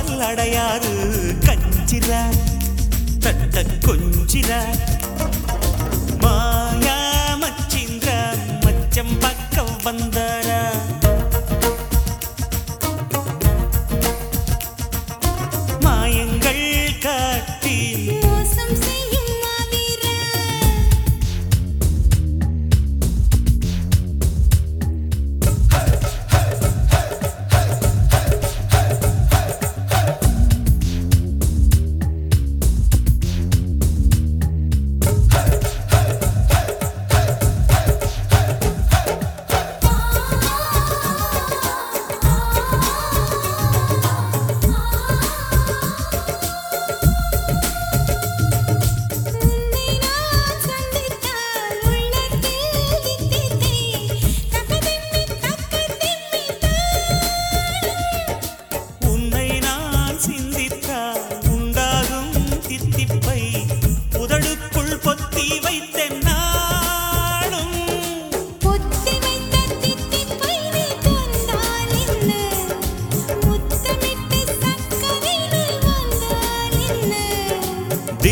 வாசல் அடையாறு கஞ்சிரா தட்ட கொஞ்சிரா மாயா மச்சிந்திரா மச்சம் பக்கம் வந்தாரா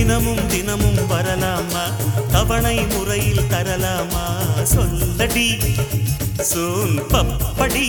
தினமும் தினமும் வரலாமா? தவணை முறையில் தரலாமா? சொல்லடி சூன் பப்படி.